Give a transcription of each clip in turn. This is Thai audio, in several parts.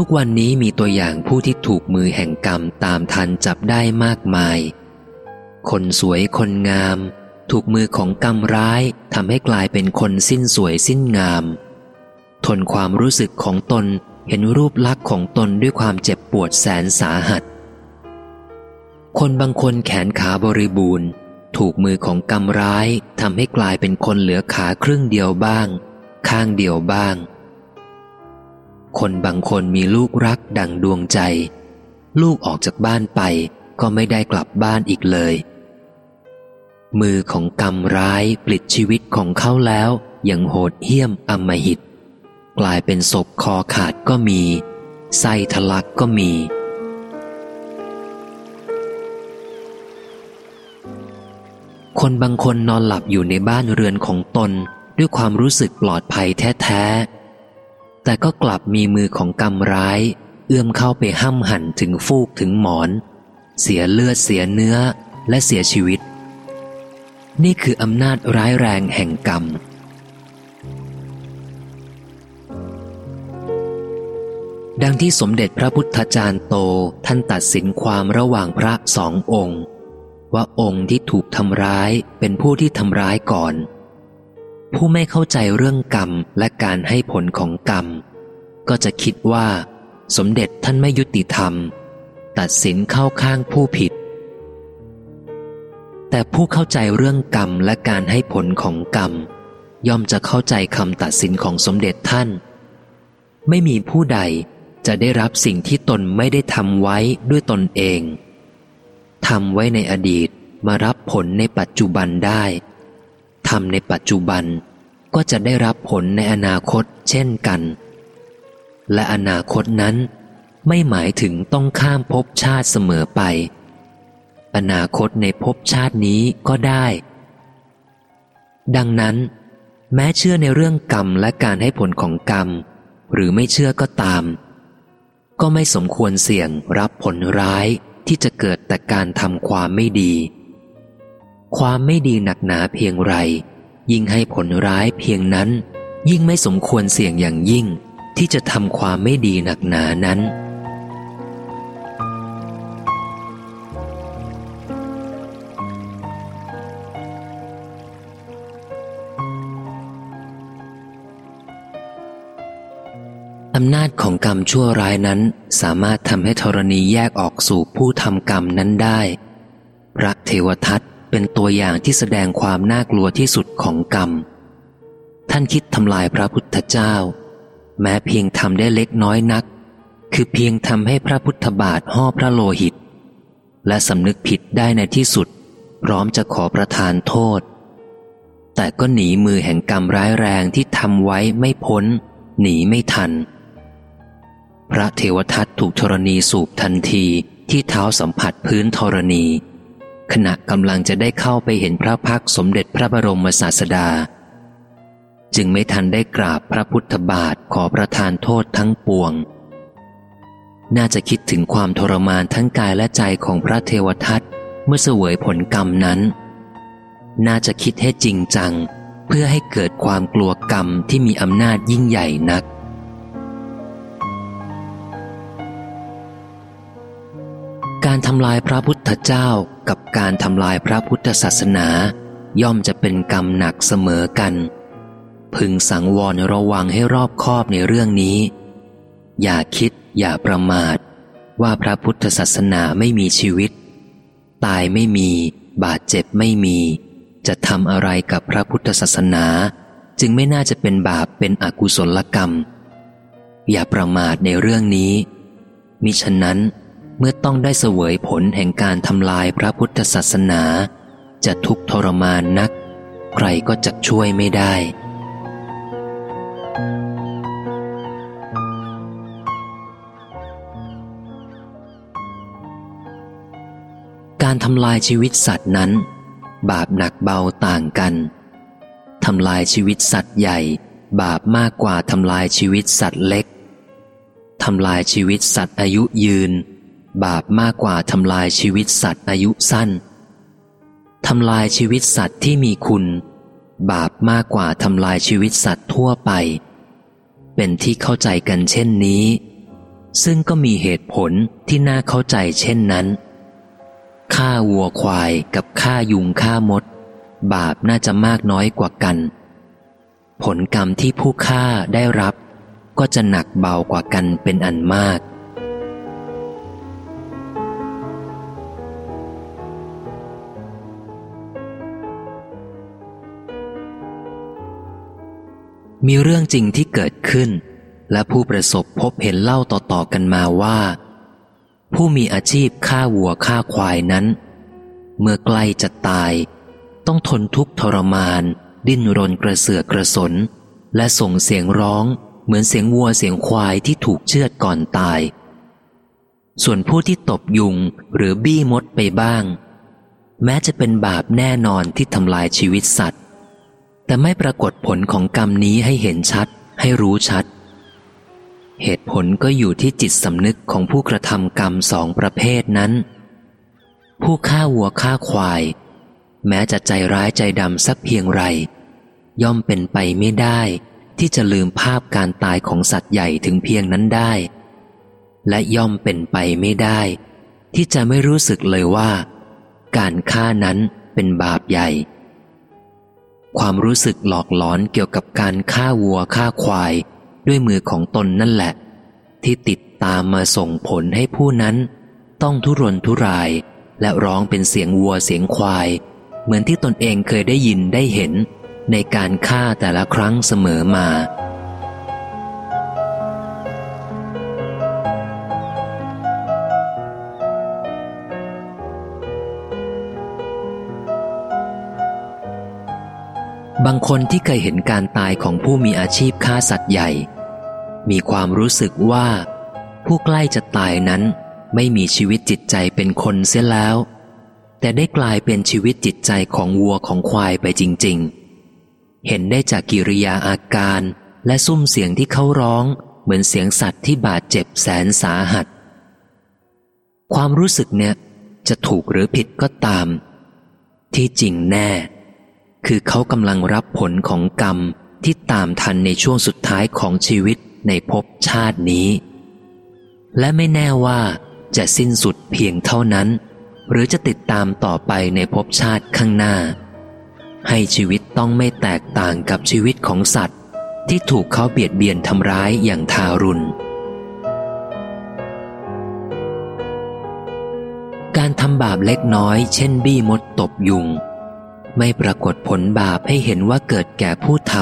ทุกวันนี้มีตัวอย่างผู้ที่ถูกมือแห่งกรรมตามทันจับได้มากมาย คนสวยคนงาม ถูกมือของกรรมร้ายทำให้กลายเป็นคนสิ้นสวยสิ้นงาม ทนความรู้สึกของตนเห็นรูปลักษณ์ของตนด้วยความเจ็บปวดแสนสาหัส คนบางคนแขนขาบริบูรณ์ ถูกมือของกรรมร้ายทำให้กลายเป็นคนเหลือขาครึ่งเดียวบ้าง ข้างเดียวบ้าง คนบางคนมีลูกรักดังดวงใจ ลูกออกจากบ้านไปก็ไม่ได้กลับบ้านอีกเลย มือของกรรมร้ายปลิดชีวิตของเขาแล้วยังโหดเหี้ยมอำมหิต กลายเป็นศพคอขาดก็มีไส้ทะลักก็มี คนบางคนนอนหลับอยู่ในบ้านเรือนของตนด้วยความรู้สึกปลอดภัยแท้ๆ แต่ก็กลับมีมือของกรรมร้าย เอื้อมเข้าไปห้ำหั่นถึงฟูกถึงหมอน เสียเลือดเสียเนื้อและเสียชีวิต นี่คืออำนาจร้ายแรงแห่งกรรม ดังที่สมเด็จพระพุทธจารย์โตท่านตัดสินความระหว่างพระสององค์ ว่าองค์ที่ถูกทำร้ายเป็นผู้ที่ทำร้ายก่อน ผู้ไม่เข้าใจเรื่องกรรมและการให้ผลของกรรม ก็จะคิดว่า สมเด็จท่านไม่ยุติธรรม ตัดสินเข้าข้างผู้ผิด แต่ผู้เข้าใจเรื่องกรรมและการให้ผลของกรรม ย่อมจะเข้าใจคำตัดสินของสมเด็จท่าน ไม่มีผู้ใดจะได้รับสิ่งที่ตนไม่ได้ทำไว้ด้วยตนเองทำไว้ในอดีตมารับผลในปัจจุบันได้ทำในปัจจุบัน ก็จะได้รับผลในอนาคตเช่นกัน และอนาคตนั้นไม่หมายถึงต้องข้ามภพชาติเสมอไป อนาคตในภพชาตินี้ก็ได้ ดังนั้น แม้เชื่อในเรื่องกรรมและการให้ผลของกรรม หรือไม่เชื่อก็ตาม ก็ไม่สมควรเสี่ยงรับผลร้ายที่จะเกิดแต่การทำความไม่ดี ความไม่ดีหนักหนาเพียงไร ยิ่งให้ผลร้ายเพียงนั้น ยิ่งไม่สมควรเสี่ยงอย่างยิ่ง ที่จะทำความไม่ดีหนักหนานั้น อำนาจของกรรมชั่วร้ายนั้นสามารถทำให้ธรณีแยกออกสู่ผู้ทำกรรมนั้นได้ พระเทวทัต เป็นตัวอย่างที่แสดงความน่ากลัวที่สุดของกรรม ท่านคิดทำลายพระพุทธเจ้า แม้เพียงทำได้เล็กน้อยนัก คือเพียงทำให้พระพุทธบาทห่อพระโลหิต และสำนึกผิดได้ในที่สุด พร้อมจะขอประทานโทษ แต่ก็หนีมือแห่งกรรมร้ายแรงที่ทำไว้ไม่พ้น หนีไม่ทัน พระเทวทัตถูกธรณีสูบทันทีที่เท้าสัมผัสพื้นธรณี ขณะกำลังจะได้เข้าไปเห็นพระพักสมเด็จพระบรมศาสดา จึงไม่ทันได้กราบพระพุทธบาทขอประทานโทษทั้งปวง น่าจะคิดถึงความทรมานทั้งกายและใจของพระเทวทัตเมื่อเสวยผลกรรมนั้น น่าจะคิดให้จริงจัง เพื่อให้เกิดความกลัวกรรมที่มีอำนาจยิ่งใหญ่นัก การทำลายพระพุทธเจ้ากับการทำลายพระพุทธศาสนา ย่อมจะเป็นกรรมหนักเสมอกัน พึงสังวรระวังให้รอบคอบในเรื่องนี้ อย่าคิดอย่าประมาท ว่าพระพุทธศาสนาไม่มีชีวิต ตายไม่มี บาดเจ็บไม่มี จะทำอะไรกับพระพุทธศาสนา จึงไม่น่าจะเป็นบาปเป็นอกุศลกรรม อย่าประมาทในเรื่องนี้มิฉะนั้น เมื่อต้องได้เสวยผลแห่งการทำลายพระพุทธศาสนา จะทุกทรมานนัก ใครก็จะช่วยไม่ได้ การทำลายชีวิตสัตว์นั้น บาปหนักเบาต่างกันทำลายชีวิตสัตว์ใหญ่ บาปมากกว่าทำลายชีวิตสัตว์เล็กทำลายชีวิตสัตว์อายุยืน บาปมากกว่าทำลายชีวิตสัตว์อายุสั้นทำลายชีวิตสัตว์ที่มีคุณ บาปมากกว่าทำลายชีวิตสัตว์ทั่วไป เป็นที่เข้าใจกันเช่นนี้ ซึ่งก็มีเหตุผลที่น่าเข้าใจเช่นนั้นฆ่าวัวควายกับฆ่ายุงฆ่ามด บาปน่าจะมากน้อยกว่ากัน ผลกรรมที่ผู้ฆ่าได้รับ ก็จะหนักเบากว่ากันเป็นอันมาก มีเรื่องจริงที่เกิดขึ้น และผู้ประสบพบเห็นเล่าต่อๆกันมาว่า ผู้มีอาชีพฆ่าวัวฆ่าควายนั้น เมื่อใกล้จะตาย ต้องทนทุกข์ทรมาน ดิ้นรนกระเสือกกระสน และส่งเสียงร้อง เหมือนเสียงวัวเสียงควายที่ถูกเชือดก่อนตาย ส่วนผู้ที่ตบยุงหรือบี้มดไปบ้าง แม้จะเป็นบาปแน่นอนที่ทำลายชีวิตสัตว์ แต่ไม่ปรากฏผลของกรรมนี้ให้เห็นชัด ให้รู้ชัด เหตุผลก็อยู่ที่จิตสำนึกของผู้กระทำกรรมสองประเภทนั้น ผู้ฆ่าวัวฆ่าควาย แม้จะใจร้ายใจดำสักเพียงไร ย่อมเป็นไปไม่ได้ ที่จะลืมภาพการตายของสัตว์ใหญ่ถึงเพียงนั้นได้ และย่อมเป็นไปไม่ได้ ที่จะไม่รู้สึกเลยว่า การฆ่านั้นเป็นบาปใหญ่ ความรู้สึกหลอกหลอนเกี่ยวกับการฆ่าวัวฆ่าควาย ด้วยมือของตนนั่นแหละ ที่ติดตามมาส่งผลให้ผู้นั้น ต้องทุรนทุรายและร้องเป็นเสียงวัวเสียงควาย เหมือนที่ตนเองเคยได้ยินได้เห็น ในการฆ่าแต่ละครั้งเสมอมา บางคนที่เคยเห็นการตายของผู้มีอาชีพฆ่าสัตว์ใหญ่ มีความรู้สึกว่า ผู้ใกล้จะตายนั้นไม่มีชีวิตจิตใจเป็นคนเสียแล้ว แต่ได้กลายเป็นชีวิตจิตใจของวัวของควายไปจริง ๆ เห็นได้จากกิริยาอาการและซุ้มเสียงที่เขาร้อง เหมือนเสียงสัตว์ที่บาดเจ็บแสนสาหัส ความรู้สึกเนี่ยจะถูกหรือผิดก็ตาม ที่จริงแน่ คือเขากำลังรับผลของกรรมที่ตามทันในช่วงสุดท้ายของชีวิตในภพชาตินี้ และไม่แน่ว่าจะสิ้นสุดเพียงเท่านั้น หรือจะติดตามต่อไปในภพชาติข้างหน้า ให้ชีวิตต้องไม่แตกต่างกับชีวิตของสัตว์ ที่ถูกเขาเบียดเบียนทำร้ายอย่างทารุณ การทำบาปเล็กน้อย เช่นบี้มดตบยุง ไม่ปรากฏผลบาปให้เห็นว่าเกิดแก่ผู้ท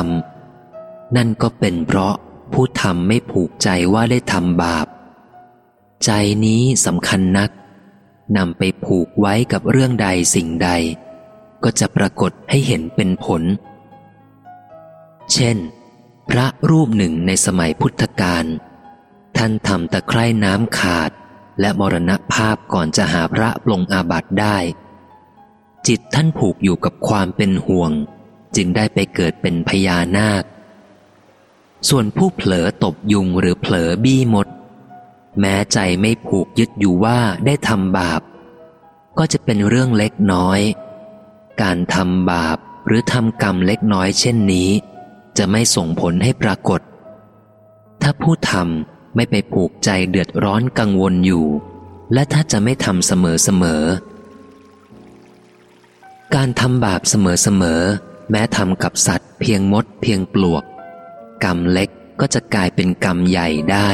ำนั่นก็เป็นเพราะผู้ทำไม่ผูกใจว่าได้ทำบาป ใจนี้สำคัญนักนำไปผูกไว้กับเรื่องใดสิ่งใด ก็จะปรากฏให้เห็นเป็นผล เช่น พระรูปหนึ่งในสมัยพุทธกาลท่านทำตะไคร่น้ำขาดและมรณภาพก่อนจะหาพระปลงอาบัติได้ จิตท่านผูกอยู่กับความเป็นห่วง จึงได้ไปเกิดเป็นพญานาค ส่วนผู้เผลอตบยุงหรือเผลอบี้มด แม้ใจไม่ผูกยึดอยู่ว่าได้ทำบาป ก็จะเป็นเรื่องเล็กน้อย การทำบาปหรือทำกรรมเล็กน้อยเช่นนี้ จะไม่ส่งผลให้ปรากฏ ถ้าผู้ทำไม่ไปผูกใจเดือดร้อนกังวลอยู่ และถ้าจะไม่ทำเสมอเสมอ การทำบาปเสมอๆ แม้ทำกับสัตว์ เพียงมดเพียงปลวก กรรมเล็กก็จะกลายเป็นกรรมใหญ่ได้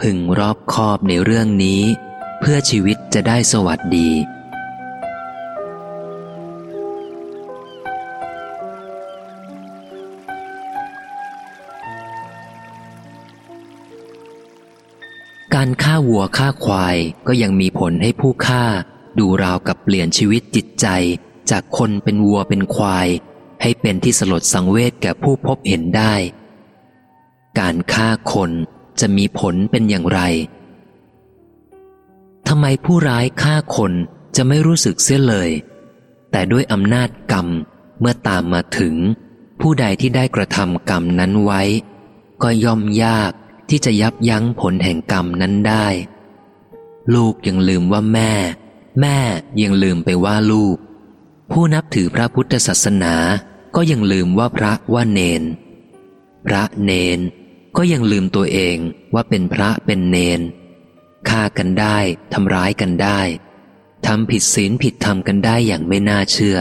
พึงรอบคอบในเรื่องนี้ เพื่อชีวิตจะได้สวัสดี การฆ่าวัวฆ่าควายก็ยังมีผลให้ผู้ฆ่าดูราวกับเปลี่ยนชีวิตจิตใจ จากคนเป็นวัวเป็นควาย ให้เป็นที่สลดสังเวชแก่ผู้พบเห็นได้ การฆ่าคนจะมีผลเป็นอย่างไรทำไมผู้ร้ายฆ่าคนจะไม่รู้สึกเสียเลย แต่ด้วยอำนาจกรรมเมื่อตามมาถึง ผู้ใดที่ได้กระทำกรรมนั้นไว้ ก็ย่อมยากที่จะยับยั้งผลแห่งกรรมนั้นได้ ลูกยังลืมว่าแม่ แม่ยังลืมไปว่าลูก ผู้นับถือพระพุทธศาสนาก็ยังลืมว่าพระว่าเนน พระเนนก็ยังลืมตัวเองว่าเป็นพระเป็นเนนฆ่ากันได้ทำร้ายกันได้ทำผิดศีลผิดธรรมกันได้อย่างไม่น่าเชื่อ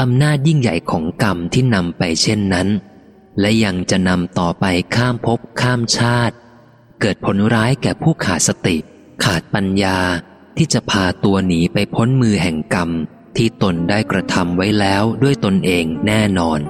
อำนาจยิ่งใหญ่ของกรรมที่นำไปเช่นนั้น และยังจะนำต่อไปข้ามภพข้ามชาติ เกิดผลร้ายแก่ผู้ขาดสติ ขาดปัญญาที่จะพาตัวหนีไปพ้นมือแห่งกรรม ที่ตนได้กระทำไว้แล้วด้วยตนเองแน่นอน